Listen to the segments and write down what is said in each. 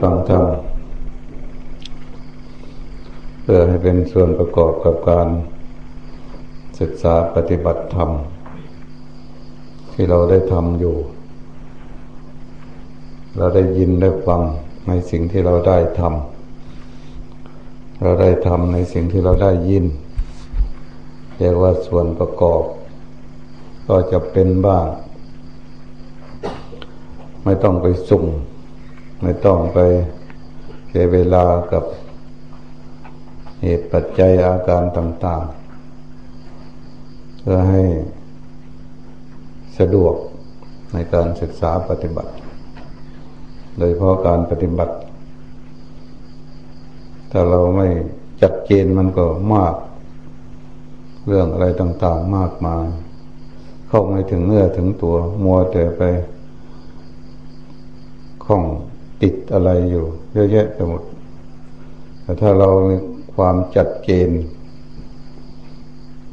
ฟังธรรมเพื่อให้เป็นส่วนประกอบกับการศึกษาปฏิบัติธรรม ที่เราได้ทำอยู่ เราได้ยินได้ฟังในสิ่งที่เราได้ทำเราได้ทำในสิ่งที่เราได้ยิน เรียกว่าส่วนประกอบ ก็จะเป็นบ้าง ไม่ต้องไปสุ่ม ไม่ต้องไปเสียเวลากับเหตุปัจจัยอาการต่างๆ เพื่อให้สะดวกในการศึกษาปฏิบัติ โดยเพราะการปฏิบัติ ถ้าเราไม่จัดเกณฑ์มันก็มาก เรื่องอะไรต่างๆมากมาย เข้าไม่ถึงเนื้อถึงตัวมัวแต่ไปข้อง ติดอะไรอยู่ เยอะแยะไปหมดแต่ถ้าเรามีความจัดเกณฑ์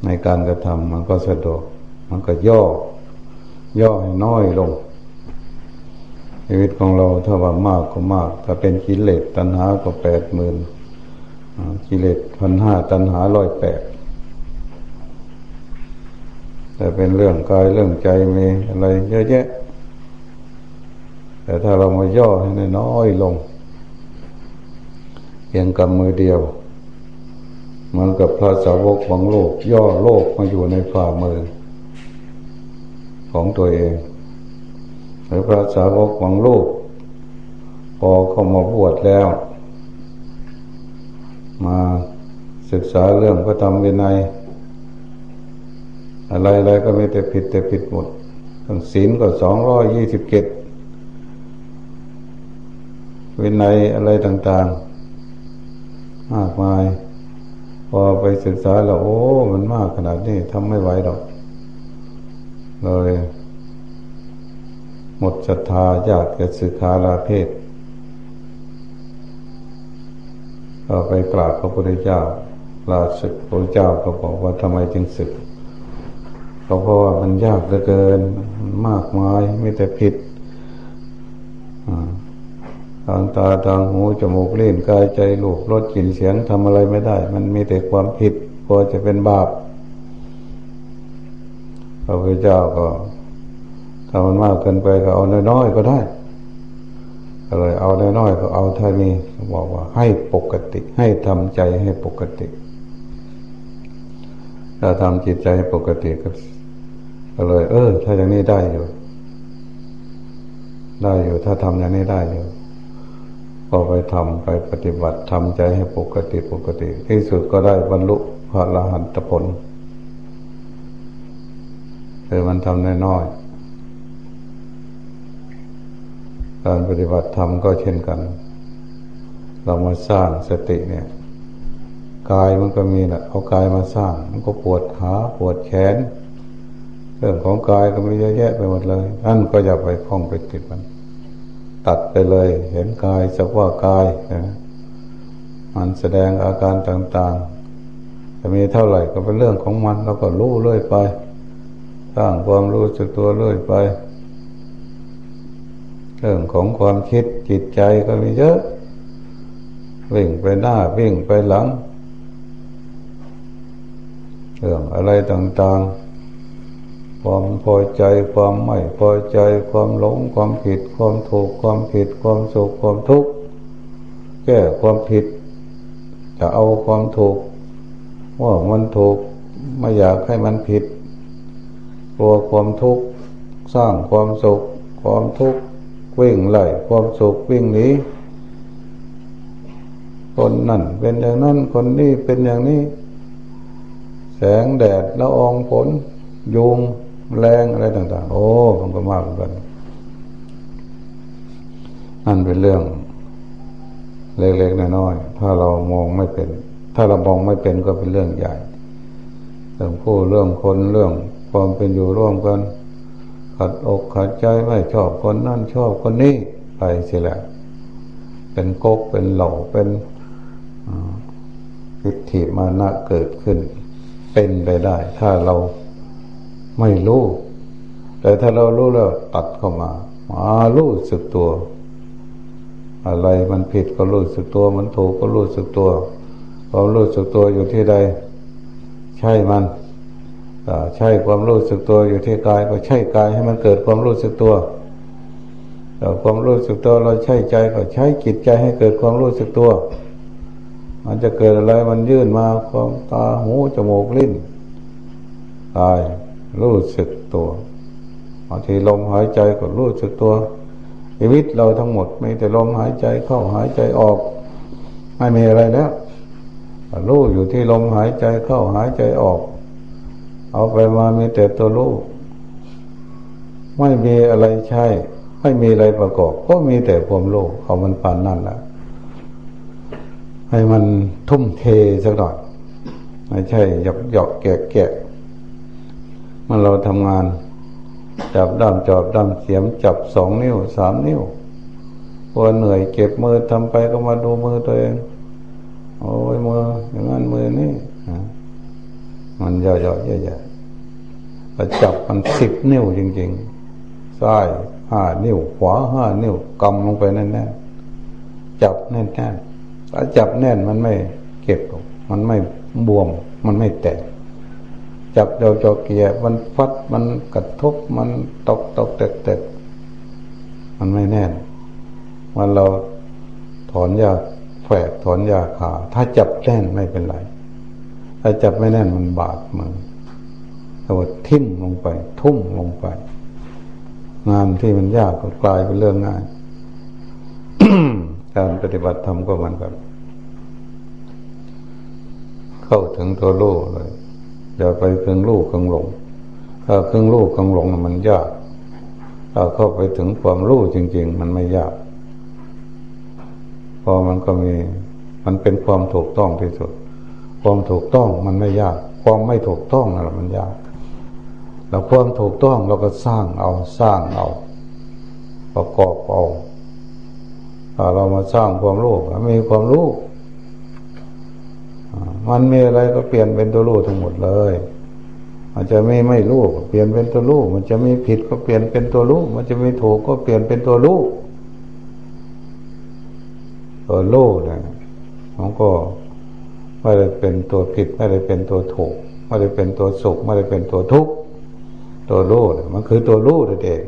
ในการกระทำมันก็สะดวก มันก็ย่อ ย่อให้น้อยลง ชีวิตของเราถ้าว่ามากก็มาก ถ้าเป็นกิเลสตัณหาก็แปดหมื่นกิเลสพันห้าตัณหาร้อยแปดแต่เป็นเรื่องกายเรื่องใจมีอะไรเยอะแยะ แต่ถ้าเรามาย่อให้น้อยลงเพียงกำมือเดียวเหมือนกับพระสาวกของโลก ย่อโลกมาอยู่ในฝ่ามือ ของตัวเอง หรือพระสาวกของโลก พอเข้ามาบวชแล้ว มาศึกษาเรื่องพระธรรมวินัยอะไรๆก็ไม่แต่ผิดแต่ผิดหมดทั้งศีลก็สองร้อยยี่สิบเจ็ด วินัยอะไรต่างๆ มากมาย พอไปศึกษาแล้วโอ้ มันมากขนาดนี้ทำไม่ไหวหรอก เลย หมดศรัทธาอยากจะศึกษาลาเพศก็ไปกราบพระพุทธเจ้าลาศึกพระเจ้าก็บอกว่าทำไมจึงศึกเขาเพราะว่ามันยากเหลือเกินมากมายไม่แต่ผิด ทางตาทางหูจมูกเล่นกายใจลูกรสกลิ่นเสียงทำอะไรไม่ได้ มันมีแต่ความผิดกลัวจะเป็นบาปพระพุทธเจ้าก็ถ้ามันมากเกินไปก็เอาน้อยๆก็ได้อะไรเอาน้อยๆก็เอาเท่านี้บอกว่าให้ปกติให้ทำใจให้ปกติ ถ้าทำจิตใจให้ปกติก็ก็เลย เออ ถ้าอย่างนี้ได้อยู่ ได้อยู่ ถ้าทำอย่างนี้ได้อยู่ ก็ไปทำไปปฏิบัติทำใจให้ปกติปกติ ที่สุดก็ได้บรรลุพระอรหันตผลคือมันทำน้อยๆการปฏิบัติธรรมก็เช่นกัน เรามาสร้างสติเนี่ยกายมันก็มีแหละเอากายมาสร้าง มันก็ปวดขาปวดแขน เรื่องของกายก็มีเยอะแยะไปหมดเลยท่นก็อย่าไปคล้องไปติดมัน ตัดไปเลย เห็นกายสักว่ากายนะมันแสดงอาการต่างๆ จะมีเท่าไหร่ก็เป็นเรื่องของมันเราก็รู้เรื่อยไป สร้างความรู้สึกตัวเรื่อยไป เรื่องของความคิดจิตใจก็มีเยอะวิ่งไปหน้าวิ่งไปหลัง เรื่องอะไรต่างๆ ความพอใจความไม่พอใจความหลงความผิด ความถูกความผิด ความสุขความทุกข์แก้ความผิด จะเอาความถูก ว่ามันถูกไม่อยากให้มันผิดกลัวความทุกข์สร้างความสุข ความทุกข์วิ่งไล่ความสุขวิ่งหนีคนนั่นเป็นอย่างนั้นคนนี้เป็นอย่างนี้ แสงแดดละอองฝนยุง แรงอะไรต่าง ๆ โอ้มันก็มากเหมือนกันนั่นเป็นเรื่อง เล็กๆน้อยๆถ้าเรามองไม่เป็น ถ้าเรามองไม่เป็นก็เป็นเรื่องใหญ่เรื่องผู้เรื่องคนเรื่องความเป็นอยู่ร่วมกันขัดอกขัดใจไม่ชอบคนนั่นชอบคนนี้ไปเสียแล้วเป็นกกเป็นเหล่าเป็นทิฏฐิมานะเกิดขึ้น เป็นไปได้ ถ้าเรา ไม่รู้ แต่ถ้าเรารู้แล้วตัดเข้ามามารู้สึกตัว อะไรมันผิดก็รู้สึกตัว มันถูกก็รู้สึกตัวความรู้สึกตัวอยู่ที่ใด ใช่มันใช่ความรู้สึกตัวอยู่ที่กายก็ใช่กายให้มันเกิดความรู้สึกตัวแต่ความรู้สึกตัวเราใช้ใจก็ใช้จิตใจให้เกิดความรู้สึกตัว มันจะเกิดอะไรมันยื่นมาความตาหูจมูกลิ้นกาย รู้สึกตัวบางทีลมหายใจก็รู้สึกตัวชีวิตเราทั้งหมดไม่แต่ลมหายใจเข้าหายใจออก ไม่มีอะไรแล้วรู้อยู่ที่ลมหายใจเข้าหายใจออก เอาไปมามีแต่ตัวรู้ไม่มีอะไรใช่ ไม่มีอะไรประกอบ ก็มีแต่ความโลภเอามันปานนั่นแหละให้มันทุ่มเทสักหน่อยไม่ใช่หยอกหยอกแกะแกะ มันเราทำงาน จับด้ามจอบด้ามเสียมจับสองนิ้วสามนิ้วพอเหนื่อยเก็บมือทำไปก็มาดูมือตัวเองโอ้ยมืออย่างนั้นมือนี่มันย่อยๆใหญ่ๆจับมันสิบนิ้วจริงๆซ้ายห้านิ้ว ขวาห้านิ้วกำลงไปแน่นๆจับแน่นๆถ้าจับแน่นมันไม่เก็บมันไม่บวม มันไม่แตก จับเดาจอเกียมันฟัดมันกระทบมันตกตกแตกแตกมันไม่แน่นมันเราถอนยาแฝกถอนยาขาถ้าจับแน่นไม่เป็นไร ถ้าจับไม่แน่นมันบาดมือเราทิ่มลงไป ทุ่มลงไป งานที่มันยากก็กลายเป็นเรื่องง่ายการปฏิบัติธรรมก็มันแบบเข้าถึงตัวโลกเลย อย่าไปเพ่งลูกเพ่งหลงถ้าเพ่งลูกเพ่งหลงมันยากถ้าเข้าไปถึงความรู้จริง ๆ มันไม่ยากพอมันก็มีมันเป็นความถูกต้องที่สุด ความถูกต้องมันไม่ยาก ความไม่ถูกต้องนั่นแหละมันยากเราความถูกต้องเราก็สร้างเอาสร้างเอา ประกอบเอาถ้าเรามาสร้างความรู้มีความรู้ มันมีอะไรก็เปลี่ยนเป็นตัวรู้ทั้งหมดเลย มันจะไม่ไม่รู้เปลี่ยนเป็นตัวรู้ มันจะไมีผิดก็เปลี่ยนเป็นตัวรู้ มันจะไมีถูกก็เปลี่ยนเป็นตัวรู้ตัวรู้เนี่ยมันก็ไม่ได้เป็นตัวผิดไม่ได้เป็นตัวถูกไม่ได้เป็นตัวสุขไม่ได้เป็นตัวทุกข์ตัวรู้มันคือตัวรู้ตัวเอง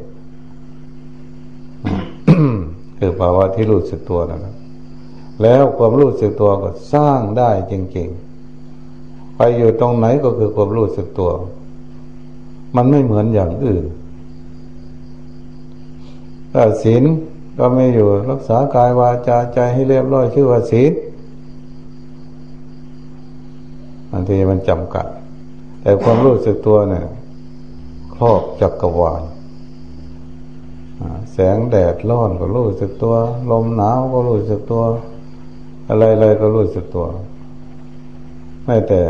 คือภาวะที่รู้สึกตัวนะครับ แล้วความรู้สึกตัวก็สร้างได้จริงๆ ไปอยู่ตรงไหนก็คือความรู้สึกตัว มันไม่เหมือนอย่างอื่นถ้าศีลก็ไม่อยู่รักษากายวาจาใจให้เรียบร้อยชื่อว่าศีลบางทีมันจำกัด แต่ความรู้สึกตัวเนี่ยครอบจักรวาลแสงแดดร้อนก็รู้สึกตัว ลมหนาวก็รู้สึกตัว อะไรๆก็รู้สึกตัว ไม่แต่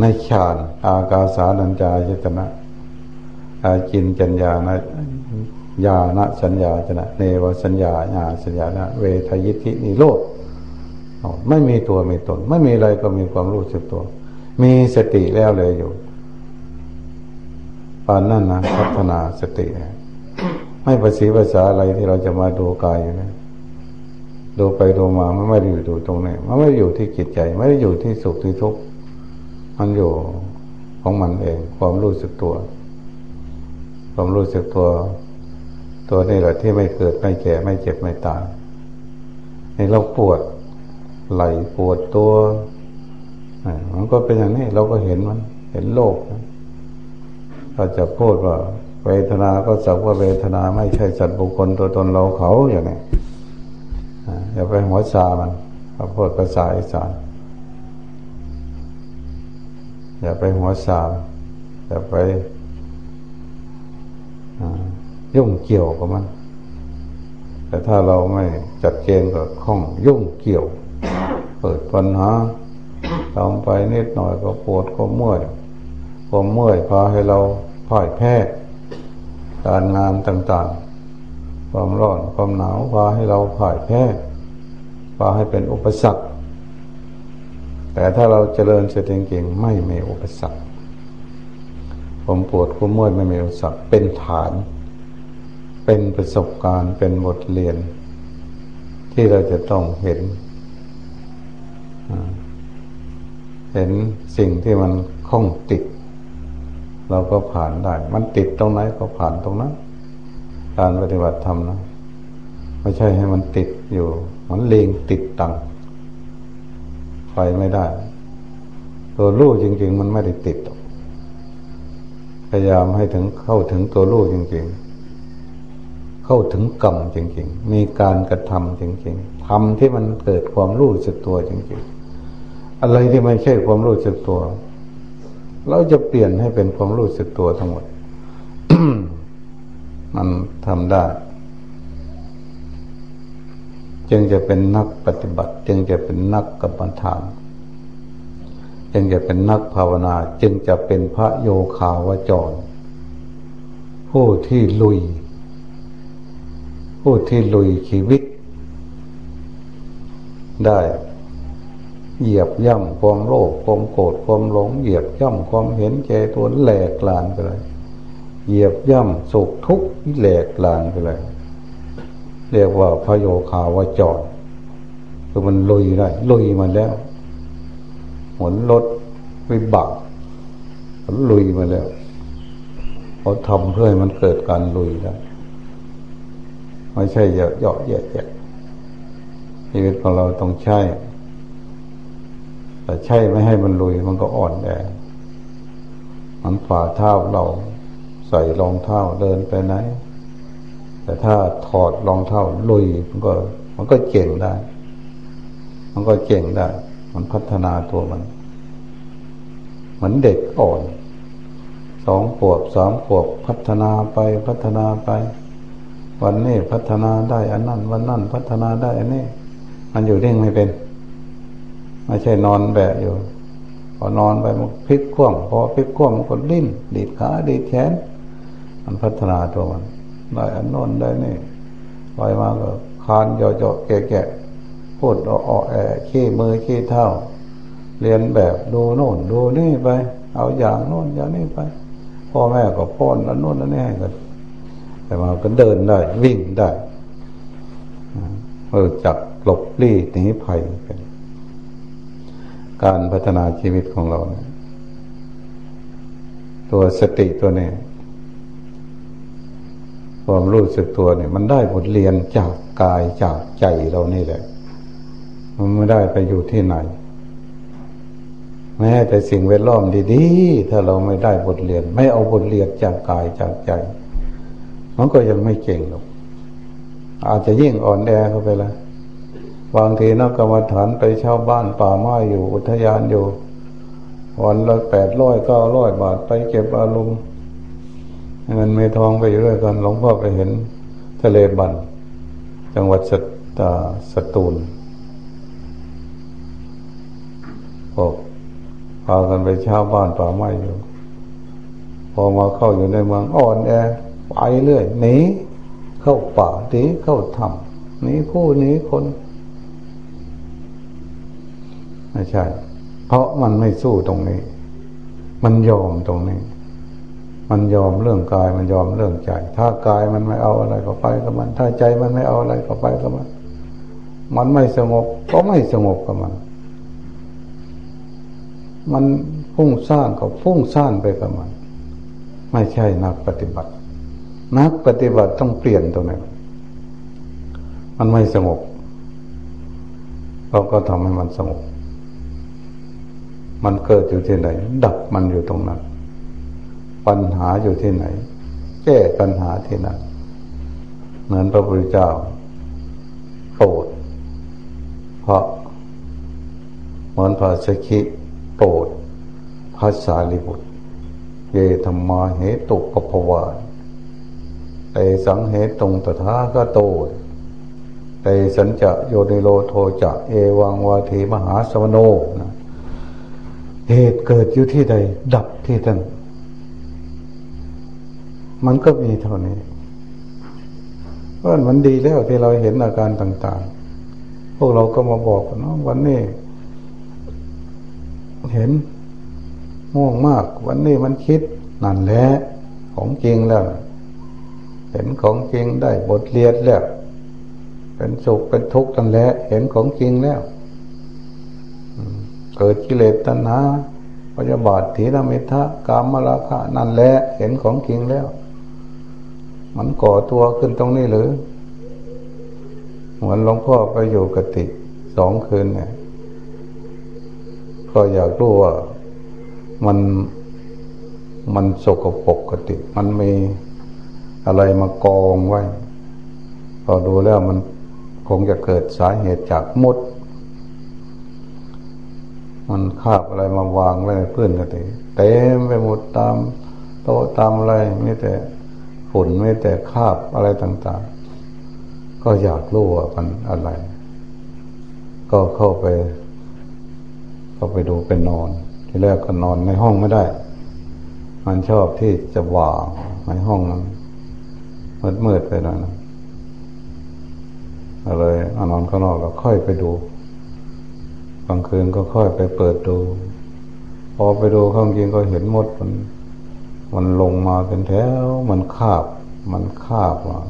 ในฌานอากาสานัญจายตนะอาจินจัญญาณญาณสัญญาจนะเนวสัญญาญาสัญญาณเวทยิธินิโรธไม่มีตัวมีตน ไม่มีอะไรก็มีความรู้สึกตัว มีสติแล้วเลยอยู่ปานนั่นนะพัฒนาสติ ไม่ภาษีภาษาอะไรที่เราจะมาดูกายอยู่นะ ดูไปดูมามันไม่ได้อยู่ดูตรงนี้มันไม่ได้อยู่ที่จิตใจ ไม่ได้อยู่ที่สุขที่ทุกข์มันอยู่ของมันเอง ความรู้สึกตัว ความรู้สึกตัว ตัวนี้แหละที่ไม่เกิดไม่แก่ไม่เจ็บไม่ตายในเราปวดไหลปวดตัวมันก็เป็นอย่างนี้เราก็เห็นมัน เห็นโลกถ้าจะพูดว่าเวทนาก็สักว่าเวทนาไม่ใช่สัตว์บุคคลตัวตนเราเขาอย่างนี้ อย่าไปหัวซามันพระพูดภาษาอีสานอย่าไปหัวซาอย่าไปยุ่งเกี่ยวกับมัน แต่ถ้าเราไม่จัดเกณฑ์กับข้องยุ่งเกี่ยว เปิดปัญหาทำไปนิดหน่อยก็ปวดก็เมื่อยความเมื่อยพาให้เราพ่ายแพ้ การงานต่างๆ ความร้อนความหนาวพาให้เราพ่ายแพ้ พาให้เป็นอุปสรรค แต่ถ้าเราเจริญสติเก่งไม่มีอุปสรรคความปวดความเมื่อยไม่มีอุปสรรค เป็นฐาน เป็นประสบการณ์ เป็นบทเรียน ที่เราจะต้องเห็น เห็นสิ่งที่มันคล้องติด เราก็ผ่านได้ มันติดตรงไหนก็ผ่านตรงนั้น การปฏิบัติธรรมนะ ไม่ใช่ให้มันติดอยู่มันเลงติดตังไปไม่ได้ ตัวรู้จริง ๆ มันไม่ได้ติดพยายามให้ถึงเข้าถึงตัวรู้จริง ๆ เข้าถึงกรรมจริง ๆ มีการกระทำจริง ๆทำที่มันเกิดความรู้สึกตัวจริง ๆ อะไรที่ไม่ใช่ความรู้สึกตัว เราจะเปลี่ยนให้เป็นความรู้สึกตัวทั้งหมด มันทำได้ จึงจะเป็นนักปฏิบัติ จึงจะเป็นนักกรรมฐาน จึงจะเป็นนักภาวนา จึงจะเป็นพระโยคาวจร ผู้ที่ลุย ผู้ที่ลุยชีวิต ได้เหยียบย่ำความโลภความโกรธความหลง เหยียบย่ำความเห็นแก่ตัวแหลกลานไปเลย เหยียบย่ำสุขทุกข์แหลกลานไปเลย เรียกว่าพระโยคาวจรคือมันลุยได้ลุยมาแล้วหนรถวิบักมันลุยมาแล้วเขาทำเพื่อให้มันเกิดการลุยได้ไม่ใช่เยอะเยาะแยะแยะชีวิตของเราต้องใช่แต่ใช่ไม่ให้มันลุยมันก็อ่อนแอมันฝ่าเท้าเราใส่รองเท้าเดินไปไหน แต่ถ้าถอดรองเท้าลุยมันก็ มันก็เก่งได้ มันก็เก่งได้ มันพัฒนาตัวมัน เหมือนเด็กอ่อนสองขวบสามขวบพัฒนาไปพัฒนาไป วันนี้พัฒนาได้อันนั้น วันนั้นพัฒนาได้อันนี้ มันอยู่เด้งไม่เป็น ไม่ใช่นอนแบะอยู่ พอนอนไปมันพลิกคว่ำพอพลิกคว่ำมันก็ดิ้นดีดขาดีดแขนมันพัฒนาตัวมัน ได้อันโน้นได้นี่ไปมาก็คานเจาะแกะๆพูดอ่อแอขี้มือขี้เท้าเรียนแบบดูโน่นดูนี่ไป เอาอย่างโน่นอย่างนี้ไป พ่อแม่ก็ป้อนอันโน้นอันนี้ให้กันแต่มาก็เดินได้วิ่งได้เออจักหลบลี้หนีภัยเป็นการพัฒนาชีวิตของเราเนี่ยตัวสติตัวนี้ ความรู้สึกตัวเนี่ย มันได้บทเรียนจากกายจากใจเรานี่แหละ มันไม่ได้ไปอยู่ที่ไหน แม้แต่สิ่งแวดล้อมดีๆ ถ้าเราไม่ได้บทเรียน ไม่เอาบทเรียนจากกายจากใจ มันก็ยังไม่เก่งหรอกอาจจะยิ่งอ่อนแอเข้าไปละบางทีนักกรรมฐานไปเช่าบ้านป่าไม้อยู่อุทยานอยู่วันละแปดร้อยเก้าร้อยบาทไปเก็บอารมณ์ เงินไม่ทองไปอยู่ด้วยกันหลวงพ่อไปเห็นทะเลบันจังหวัดสตสตูลพวกพากันไปเช่าบ้านป่าไม้อยู่ พอมาเข้าอยู่ในเมืองอ่อนแอไปเรื่อยหนีเข้าป่าหนีเข้าถ้ำหนีผู้หนีคน ไม่ใช่ เพราะมันไม่สู้ตรงนี้ มันยอมตรงนี้ มันยอมเรื่องกายมันยอมเรื่องใจ ถ้ากายมันไม่เอาอะไรก็ไปกับมัน ถ้าใจมันไม่เอาอะไรก็ไปกับมัน มันไม่สงบก็ไม่สงบกับมัน มันพุ่งสร้างก็พุ่งสร้างไปกับมัน ไม่ใช่นักปฏิบัติ นักปฏิบัติต้องเปลี่ยนตรงนี้มันไม่สงบเราก็ทำให้มันสงบ มันเกิดอยู่ที่ไหน ดับมันอยู่ตรงนั้น ปัญหาอยู่ที่ไหน แก้ปัญหาที่นั่นเหมือนพระพุทธเจ้าโปรดเพราะเหมือนพระสกิโปรดพระสารีบุตร เยธรรมาเหตุปภวาเตสังเหตุงตถาคโตเตสัญจะโยนิโลโทจะเอวังวาทีมหาสมโนนะเหตุเกิดอยู่ที่ใด ดับที่นั่น มันก็มีเท่านี้เพราะมันดีแล้วที่เราเห็นอาการต่าง ๆ พวกเราก็มาบอกเนาะวันนี้ เห็นง่วงมาก วันนี้มันคิดนั่นแหละของจริงแล้ว เห็นของจริงได้บทเรียนแล้วเป็นสุขเป็นทุกข์กันแล้วเห็นของจริงแล้วเกิดกิเลสตัณหาพยาบาทถีนมิทะกามราคะนั่นแหละเห็นของจริงแล้ว มันก่อตัวขึ้นตรงนี้หรือ เหมือนหลวงพ่อไปอยู่กติสองคืนเนี่ย ก็อยากรู้ว่ามันมันสกปรกกติ มันมีอะไรมากองไว้ พอดูแล้วมันคงจะเกิดสาเหตุจากมด มันคาบอะไรมาวางไว้ในพื้นกติเต็มไปหมดตามโต๊ะตามอะไรไม่แต่ ฝุ่นไม่แต่คาบอะไรต่าง ๆ ก็อยากรู้ว่ามันอะไร ก็เข้าไป เข้าไปดูไปนอน ที่แรกก็นอนในห้องไม่ได้ มันชอบที่จะว่างในห้องนั้นมืดมืดไปหน่อยนะเลยนอนข้างนอกก็ค่อยไปดูกลางคืนก็ค่อยไปเปิดดู พอไปดูข้างจริงก็เห็นหมดมัน มันลงมาเป็นแถว มันคาบ มันคาบว่า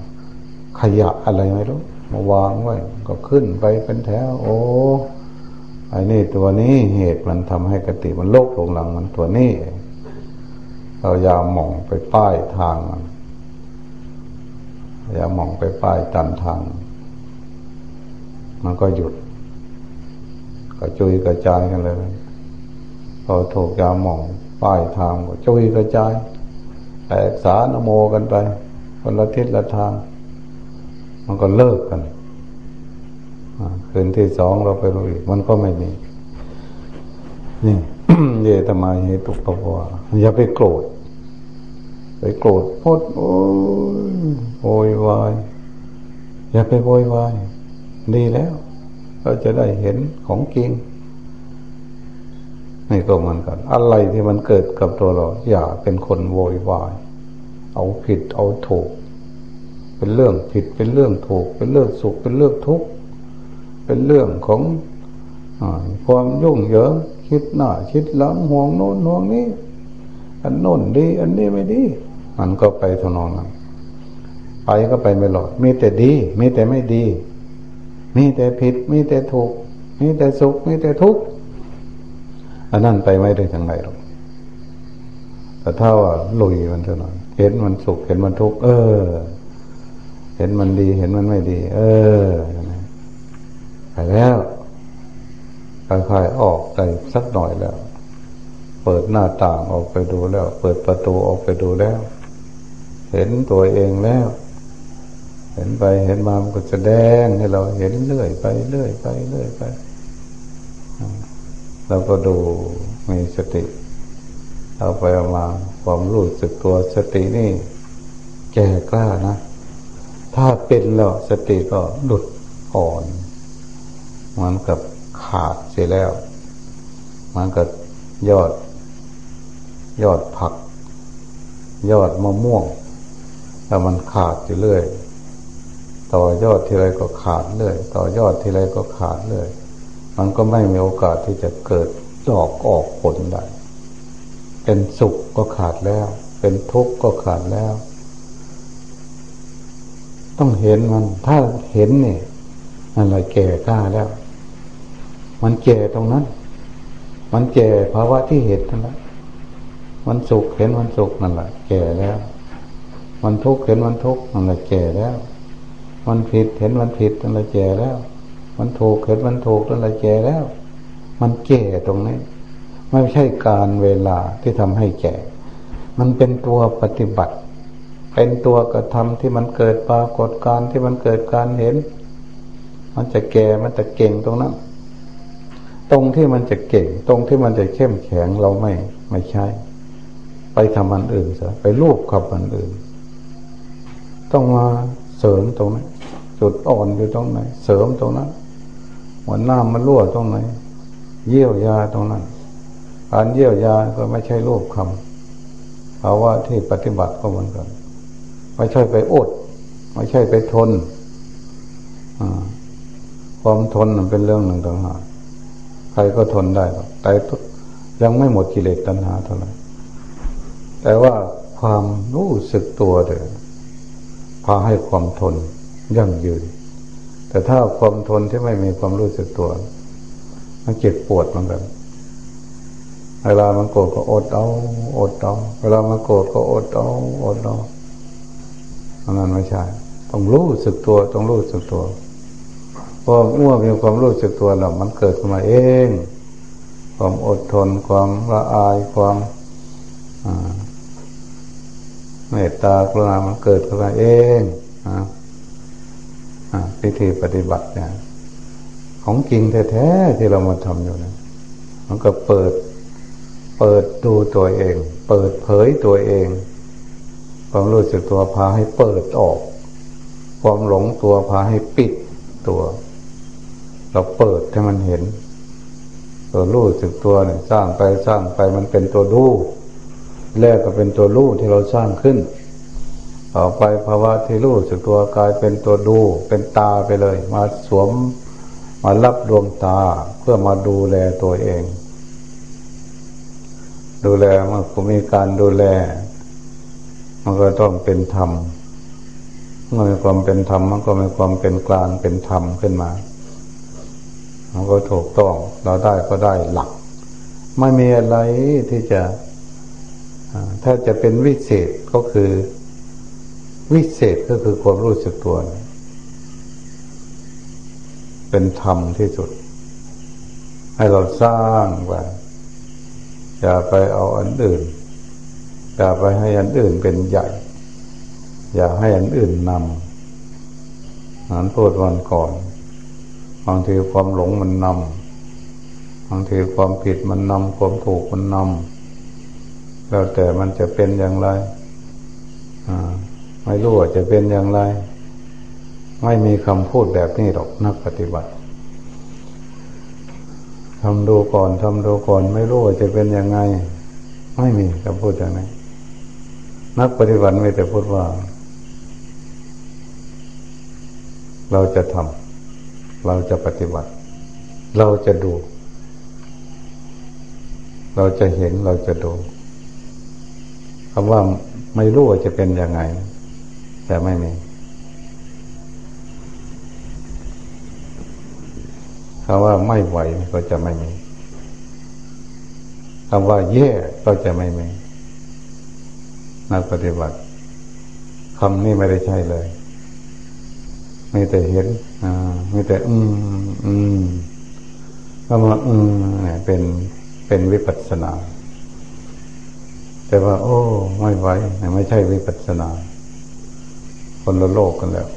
ขยะอะไรไม่รู้มาวางไว้ก็ขึ้นไปเป็นแถว โอ้ไอ้นี่ตัวนี้เหตุมันทำให้กติมันโลกลงหลังมันตัวนี้เรายาหมองไปป้ายทางมันอย่ามองไปป้ายตันทาง มันก็หยุดก็จุยกระจายกันเลยพอถูกยามองป้ายทางก็จุยกระจาย แตกสารโมกันไป คนละทิศละทาง มันก็เลิกกันคืนที่สองเราไปรู้อีก มันก็ไม่มี นี่เยตมาเหตุปปวาอย่าไปโกรธ ไปโกรธพดโอ้ยโวยวาย อย่าไปโวยวาย ดีแล้ว เราจะได้เห็นของจริง นี่ก็เหมือนกัน อะไรที่มันเกิดกับตัวเรา อย่าเป็นคนโวยวาย เอาผิดเอาถูก เป็นเรื่องผิดเป็นเรื่องถูก เป็นเรื่องสุขเป็นเรื่องทุกข์เป็นเรื่องของอความยุ่งเหยิงคิดหน้าคิดหลังห่วงโน้นห่วงนี้ อันโน้นดี อันนี้ไม่ดีมันก็ไปทนองนั้นไปก็ไปไม่หลอดมีแต่ดีมีแต่ไม่ดี มีแต่ผิดมีแต่ถูกมีแต่สุขมีแต่ทุกข์ อันนั้นไปไม่ได้ทางไหนหรอกแต่ถ้าว่าลุยมันเท่านั้นเห็นมันสุขเห็นมันทุกข์เออ เห็นมันดีเห็นมันไม่ดี เออไปแล้วค่อยๆออกไปสักหน่อยแล้ว เปิดหน้าต่างออกไปดูแล้ว เปิดประตูออกไปดูแล้ว เห็นตัวเองแล้ว เห็นไปเห็นมามันก็จะแดงให้เราเห็นเรื่อยไปเรื่อยไปเรื่อยไป เราก็ดูมีสติ เอาไปเอามาความรู้สึกตัวสตินี่แก่กล้านะ ถ้าเป็นแล้วสติก็หลุดอ่อนมันกับขาดเสียแล้วมันกับยอด ยอดผัก ยอดมะม่วงถ้ามันขาดอยู่เรื่อย ต่อยอดทีไรก็ขาดเรื่อย ต่อยอดทีไรก็ขาดเรื่อย มันก็ไม่มีโอกาสที่จะเกิดดอกออกผลได้ เป็นสุขก็ขาดแล้ว เป็นทุกข์ก็ขาดแล้ว ต้องเห็นมัน ถ้าเห็นเนี่ยอะไรแก่กล้าแล้ว มันแก่ตรงนั้น มันแก่ภาวะที่เห็นนั่นแหละมันสุขเห็นมันสุขนั่นแหละแก่แล้ว มันทุกข์เห็นมันทุกข์มันแหละแก่แล้ว มันผิดเห็นมันผิดมันแหละแก่แล้ว มันถูกเห็นมันถูกมันละแก่แล้ว มันแก่ตรงนี้ไม่ใช่การเวลาที่ทำให้แก่ มันเป็นตัวปฏิบัติ เป็นตัวกระทำที่มันเกิดปรากฏการที่มันเกิดการเห็น มันจะแก่มันจะเก่งตรงนั้น ตรงที่มันจะเก่ง ตรงที่มันจะเข้มแข็งเราไม่ไม่ใช่ ไปทำมันอื่นซะไปลูบกับมันอื่น ต้องมาเสริมตรงนั้นจุดอ่อนอยู่ตรงไหน เสริมตรงนั้น วน้ำมันรั่วตรงไหน เยี่ยวยาตรงนั้น การเยี่ยวยาก็ไม่ใช่โลภคำภาวะที่ปฏิบัติก็เหมือนกันไม่ใช่ไปอด ไม่ใช่ไปทนความทนมันเป็นเรื่องหนึ่งต่างหากใครก็ทนได้แต่ยังไม่หมดกิเลสตัณหาเท่าไหร่แต่ว่าความรู้สึกตัวเด้อพาให้ความทนยั่งยืน แต่ถ้าความทนที่ไม่มีความรู้สึกตัว มันเจ็บปวดเหมือนกันเวลามันโกรธก็อดเอาอดเอาเวลามันโกรธก็อดเอาอดเอาอันนั้นไม่ใช่ต้องรู้สึกตัวต้องรู้สึกตัวพอเมื่อมีความรู้สึกตัวแล้วมันเกิดขึ้นมาเอง ความอดทนความละอายความเมตตากรุณามันเกิดขึ้นมาเอง พิธีปฏิบัติเนี่ยของจริงแท้ๆที่เรามาทำอยู่นะมันก็เปิด เปิดดูตัวเอง เปิดเผยตัวเองความรู้สึกตัวพาให้เปิดออก ความหลงตัวพาให้ปิดตัว เราเปิดให้มันเห็น ตัวรู้สึกตัวเนี่ยสร้างไปสร้างไปมันเป็นตัวรู้แรกก็เป็นตัวรู้ที่เราสร้างขึ้น ต่อไปภาวะที่รู้สึกตัวกายเป็นตัวดู เป็นตาไปเลย มาสวมมารับดวงตาเพื่อมาดูแลตัวเอง ดูแลมันก็มีการดูแล มันก็ต้องเป็นธรรมเมื่อมีความเป็นธรรมมันก็มีความเป็นกลางเป็นธรรมขึ้นมา มันก็ถูกต้องเราได้ก็ได้หลัก ไม่มีอะไรที่จะ ถ้าจะเป็นวิเศษก็คือ วิเศษก็คือความรู้สึกตัว เป็นธรรมที่สุด ให้เราสร้างไปอย่าไปเอาอันอื่น อย่าไปให้อันอื่นเป็นใหญ่ อย่าให้อันอื่นนำนั้นพูดวันก่อนบางทีความหลงมันนำบางทีความผิดมันนำความถูกมันนำแล้วแต่มันจะเป็นอย่างไร ไม่รู้ว่าจะเป็นอย่างไร ไม่มีคำพูดแบบนี้หรอกนักปฏิบัติทำดูก่อนทำดูก่อน ไม่รู้ว่าจะเป็นยังไง ไม่มีคำพูดอย่างนี้นักปฏิบัติไม่แต่พูดว่า เราจะทำเราจะปฏิบัติ เราจะดู เราจะเห็นเราจะดูคำว่าไม่รู้ว่าจะเป็นยังไง แต่ไม่มีคำว่าไม่ไหวก็จะไม่มีคำว่าแย่ก็จะไม่มีนักปฏิบัติคำนี้ไม่ได้ใช่เลยมีแต่เห็นอ่ามีแต่ อืม อืมก็มาอืมเนี่ยเป็นเป็นวิปัสสนา แต่ว่า โอ้ ไม่ไหวไม่ใช่วิปัสสนา คนละโลกกันแล้ว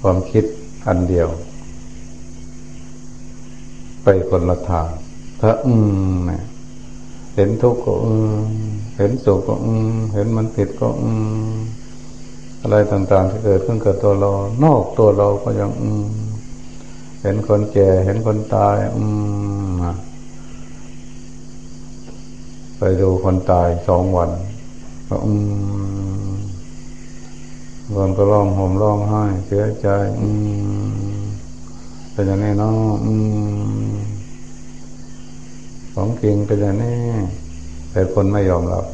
ความคิดอันเดียว ไปคนละทาง ถ้าอืมเนี่ยเห็นทุกข์ก็อืมเห็นสุขก็อืมเห็นมันผิดก็อืมอะไรต่าง ๆ ที่เกิดขึ้นกับตัวเรา นอกตัวเราก็ยังอืมเห็นคนแก่ เห็นคนตาย อืมไปดูคนตายสองวันก็อืม คนก็ร้องห่มร้องไห้เสียใจ อืมเป็นอย่างนี้เนาะอืมของจริงเป็นอย่างนี้แต่คนไม่ยอมรับ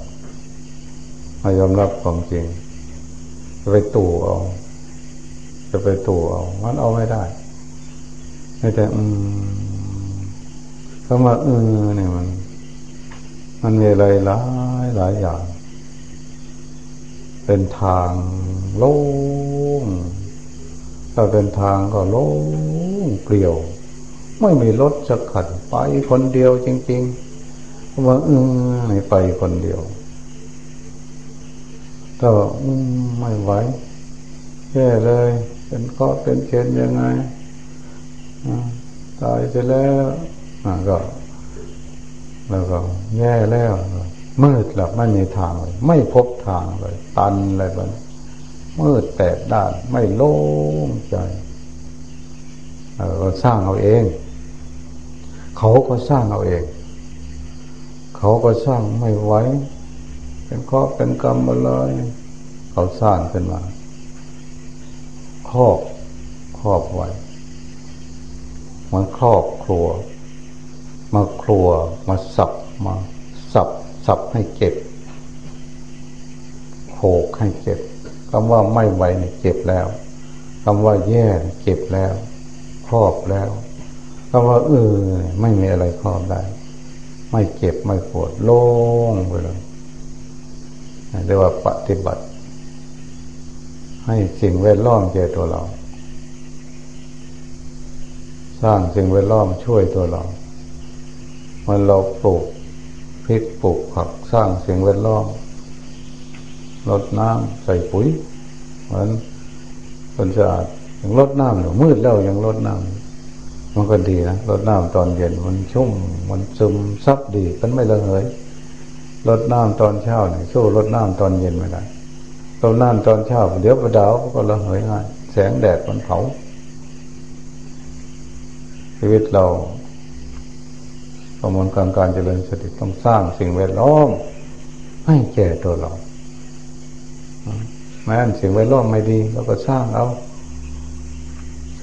ไม่ยอมรับของจริง จะไปตู่เอา จะไปตู่เอา มันเอาไม่ได้ไม่แต่อืมคำว่าเออเนี่ยมัน มันมีอะไรหลายหลายอย่าง เป็นทาง โล่งถ้าเป็นทางก็โล่งเปลี่ยว ไม่มีรถจะขัดไปคนเดียวจริงๆว่าเออไม่ไปคนเดียวก็ไม่ไหวแย่เลย เป็นก็เป็นเชนยังไงตายไปแล้วก็แล้วก็แย่แล้วมืดหลับไม่มีทางเลย ไม่พบทางเลย ตันอะไรแบบ มืดแตกด้านไม่โล่งใจเราสร้างเอาเอง เขาก็สร้างเอาเอง เขาก็สร้างไม่ไหวเป็นข้อเป็นกรรมอะไรเขาสร้างขึ้นมาครอบครอบไว้มันครอบครัว มาครัวมาสับมาสับสับให้เจ็บโขกให้เจ็บ คำว่าไม่ไหวเนี่ยเจ็บแล้วคำว่าแย่เจ็บแล้ว ครอบแล้วคำว่าเออไม่มีอะไรครอบได้ ไม่เจ็บไม่ปวดโล่งไปเลยเรียกว่าปฏิบัติ ให้สิ่งแวดล้อมเจอตัวเรา สร้างสิ่งแวดล้อมช่วยตัวเรามันเราปลูกพริกปลูกผักสร้างสิ่งแวดล้อม ลดน้ำใส่ปุ๋ยเหมือนคนสะอาดยังลดน้ำอยู่มืดแล้วยังลดน้ำมันก็ดีนะลดน้ำตอนเย็นมันชุ่มมันซึมซับดีมันไม่ระเหยลดน้ำตอนเช้าเนี่ยสู้ลดน้ำตอนเย็นไม่ได้ลดน้ำตอนเช้าเดี๋ยวประดาวก็ระเหยง่ายแสงแดดมันเผาชีวิตเราประมวลการการเจริญสติต้องสร้างสิ่งแวดล้อมให้แก่ตัวเรา แม้สิ่งแวดล้อมไม่ดีเราก็สร้างเอา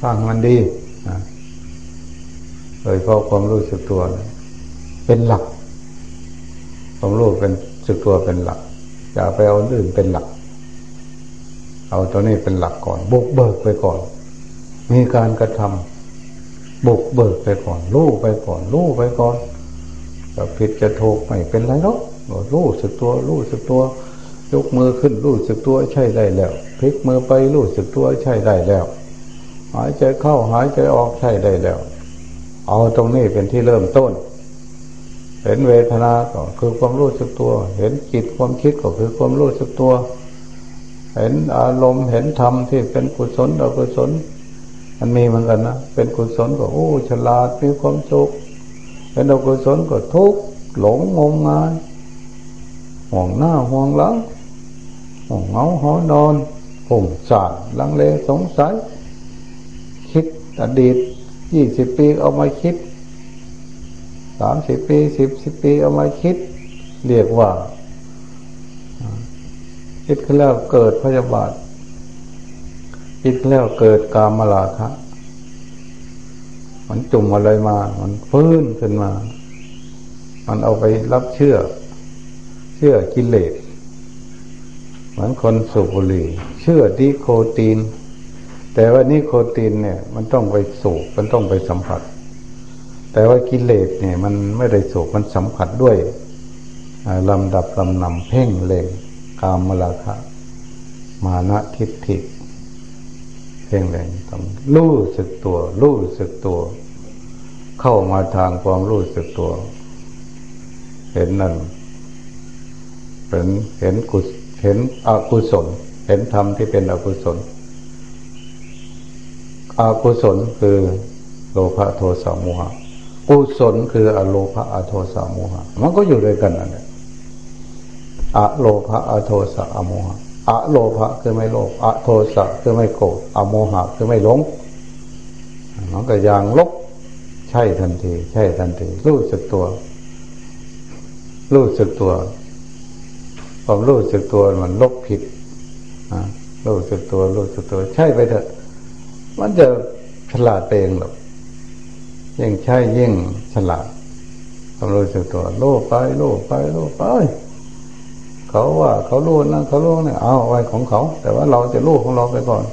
สร้างมันดีนะโดยเพราะความรู้สึกตัวเป็นหลัก ความรู้เป็นสึกตัวเป็นหลัก อย่าไปเอาอื่นเป็นหลัก เอาตัวนี้เป็นหลักก่อน บุกเบิกไปก่อน มีการกระทำบุกเบิกไปก่อนรู้ไปก่อนรู้ไปก่อนจะผิดจะถูกไม่เป็นไรหรอกรู้สึกตัวรู้สึกตัว ยกมือขึ้นรู้สึกตัวใช่ได้แล้ว พลิกมือไปรู้สึกตัวใช่ได้แล้ว หายใจเข้าหายใจออกใช่ได้แล้ว เอาตรงนี้เป็นที่เริ่มต้น เห็นเวทนาก็คือความรู้สึกตัว เห็นจิตความคิดก็คือความรู้สึกตัว เห็นอารมณ์เห็นธรรมที่เป็นกุศลอกุศลมันมีเหมือนกันนะเป็นกุศลก็โอ้ฉลาดมีความสุขเป็นอกุศลก็ทุกข์หลงงมงายห่วงหน้าห่วงหลังห่วง เงาหอนอนห่งสารลังเลสงสัย คิดอดีตยี่สิบปีเอามาคิดสามสิบปีสิบสิบปีเอามาคิด เรียกว่า คิดขึ้นแล้วเกิดพยาบาท คิดแล้วเกิดกามลาคะมันจุ่มอะไรมา มันฟื้นขึ้นมา มันเอาไปรับเชื่อ เชื่อกิเลส มือนคนสูบบุหรี่เชื่อดีโคตีนแต่ว่านิโคตินเนี่ย มันต้องไปสูบมันต้องไปสัมผัส แต่ว่ากิเลสเนี่ย มันไม่ได้สูบมันสัมผัสด้วยลำดับลำนำเพ่งเล็งกามมลาคะมานะทิฏฐิเพ่งเล็งต้องรู้สึกตัว รู้สึกตัว เข้ามาทางความรู้สึกตัว เห็นนั่นเห็นเห็นกุศ เห็นอกุศล เห็นธรรมที่เป็นอกุศล อกุศลคือโลภะโทสะโมหะ กุศลคืออโลภะอโทสะโมหะ มันก็อยู่ด้วยกันนั่นแหละอโลภะอโทสะอโมหะอโลภะคือไม่โลภอโทสะคือไม่โกรธอโมหะคือไม่หลงมันก็ยางลบใช่ทันที ใช่ทันที รู้สึกตัว รู้สึกตัว ความรู้สึกตัวมันลบผิดรู้สึกตัวรู้สึกตัว ใช่ไปเถอะ มันจะฉลาดเองหรอกยิ่งใช่ยิ่งฉลาดความรู้สึกตัวโลภไปโลภไปโลภไปเขาว่าเขารู้นะเขารู้เนี่ยเอาไว้ของเขา แต่ว่าเราจะรู้ของเราไปก่อน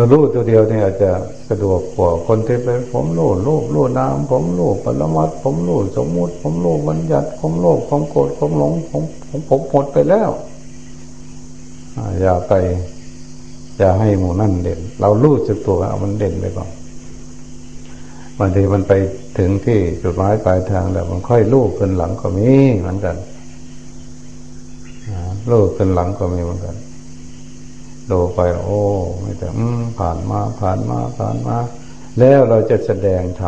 เรารู้ตัวเดียวเนี่ยอาจจะสะดวกกว่าคนที่ไปผมรู้รู้รู้นามผมรู้ปรมัตผมรู้สมมุติ ผมรู้บัญญัติผมโลภผมโกรธผมหลงผมผมผมหมดไปแล้วอย่าไปจะให้หมู่นั่นเด่น เรารู้สึกตัวเอามันเด่นไปก่อนบางทีมันไปถึงที่จุดหมายปลายทางแล้วมันค่อยลู่ขึ้นหลังก็มีเหมือนกันลู่ขึ้นหลังก็มีเหมือนกัน ดูไป โอ้ไม่แต่ผ่านมาผ่านมาผ่านมา แล้วเราจะแสดงท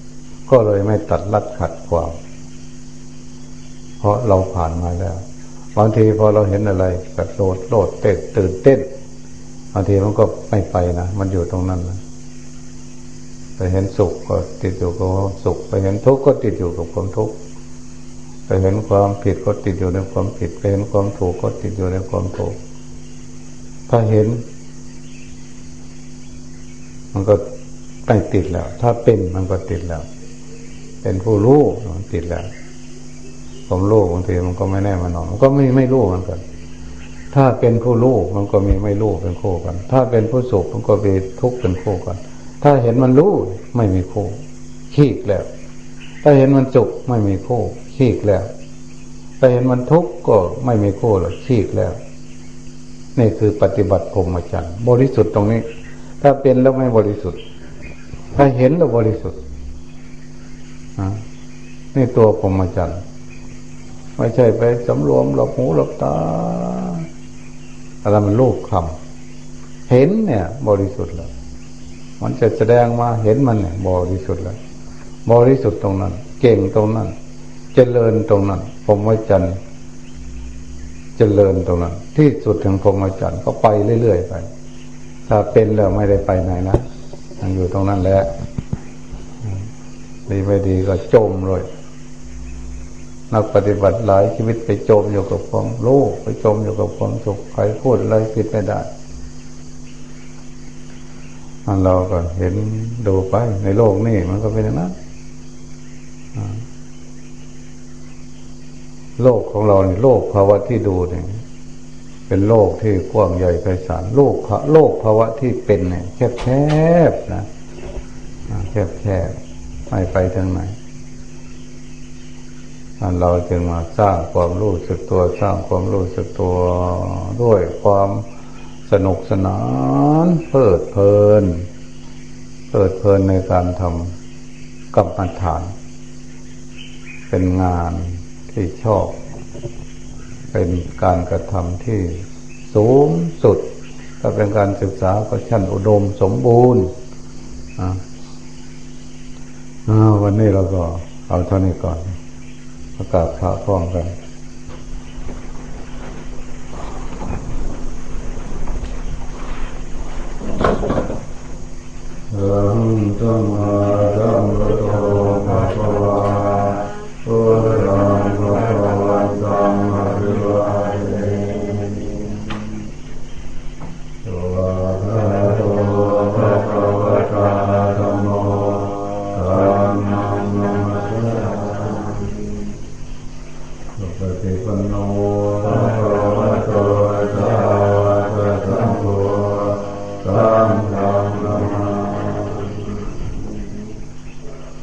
ำก็เลยไม่ตัดลัดขัดความ เพราะเราผ่านมาแล้วบางทีพอเราเห็นอะไรกระโดดโลดเต้นตื่นเต้นบางทีมันก็ไม่ไปนะมันอยู่ตรงนั้นนะไปเห็นสุขก็ติดอยู่กับความสุข ไปเห็นทุกข์ก็ติดอยู่กับความทุกข์ไปเห็นความผิดก็ติดอยู่ในความผิดไปเห็นความถูกก็ติดอยู่ในความถูก ถ้าเห็น มันก็ไม่ติดแล้ว ถ้าเป็นมันก็ติดแล้ว เป็นผู้รู้มันติดแล้วผมรู้บางทีมันก็ไม่แน่มันนอนมันก็ไม่ไม่รู้เหมือนกัน ถ้าเป็นผู้รู้มันก็มีไม่รู้เป็นคู่กัน ถ้าเป็นผู้สุขมันก็มีทุกข์เป็นคู่กัน ถ้าเห็นมันรู้ไม่มีคู่ขี้แล้ว ถ้าเห็นมันสุขไม่มีคู่ขี้แล้ว ถ้าเห็นมันทุกข์ก็ไม่มีคู่หรอกขี้แล้ว นี่คือปฏิบัติพรหมจรรย์บริสุทธิ์ตรงนี้ ถ้าเป็นแล้วไม่บริสุทธิ์ ถ้าเห็นแล้วบริสุทธิ์นี่ตัวพรหมจรรย์ไม่ใช่ไปสำรวมหลับหูหลับตาอะไรมันรูปคำเห็นเนี่ย บริสุทธิ์แล้ว มันจะแสดงมาเห็นมันเนี่ยบริสุทธิ์แล้วบริสุทธิ์ตรงนั้น เก่งตรงนั้น เจริญตรงนั้นพรหมจรรย์ เจริญตรงนั้น ที่สุดถึงพรหมจรรย์ก็ไปเรื่อยๆไป ถ้าเป็นแล้วไม่ได้ไปไหนนะยังอยู่ตรงนั้นแหละดีไม่ดีก็จมเลยนักปฏิบัติหลายชีวิตไปจมอยู่กับความโลภไปจมอยู่กับความสุขใครพูดอะไรผิดไม่ได้อันเราก็เห็นดูไปในโลกนี่มันก็เป็นอย่างนั้น โลกของเราเนี่ยโลกภาวะที่ดูเนี่ยเป็นโลกที่กว้างใหญ่ไพศาลโลกโลกภาวะที่เป็นเนี่ยแคบแคบนะแคบแคบไม่ไปทางไหนเราจึงมาสร้างความรู้สึกตัวสร้างความรู้สึกตัวด้วยความสนุกสนานเพลิดเพลินเพลิดเพลินในการทำกรรมฐาน เป็นงาน ที่ชอบ เป็นการกระทำที่สูงสุด ถ้าเป็นการศึกษาก็ชั้นอุดมสมบูรณ์วันนี้เราก็เอาเท่านี้ก่อนประกาศพระพร้อมกันสัมมาสัมพุทโธ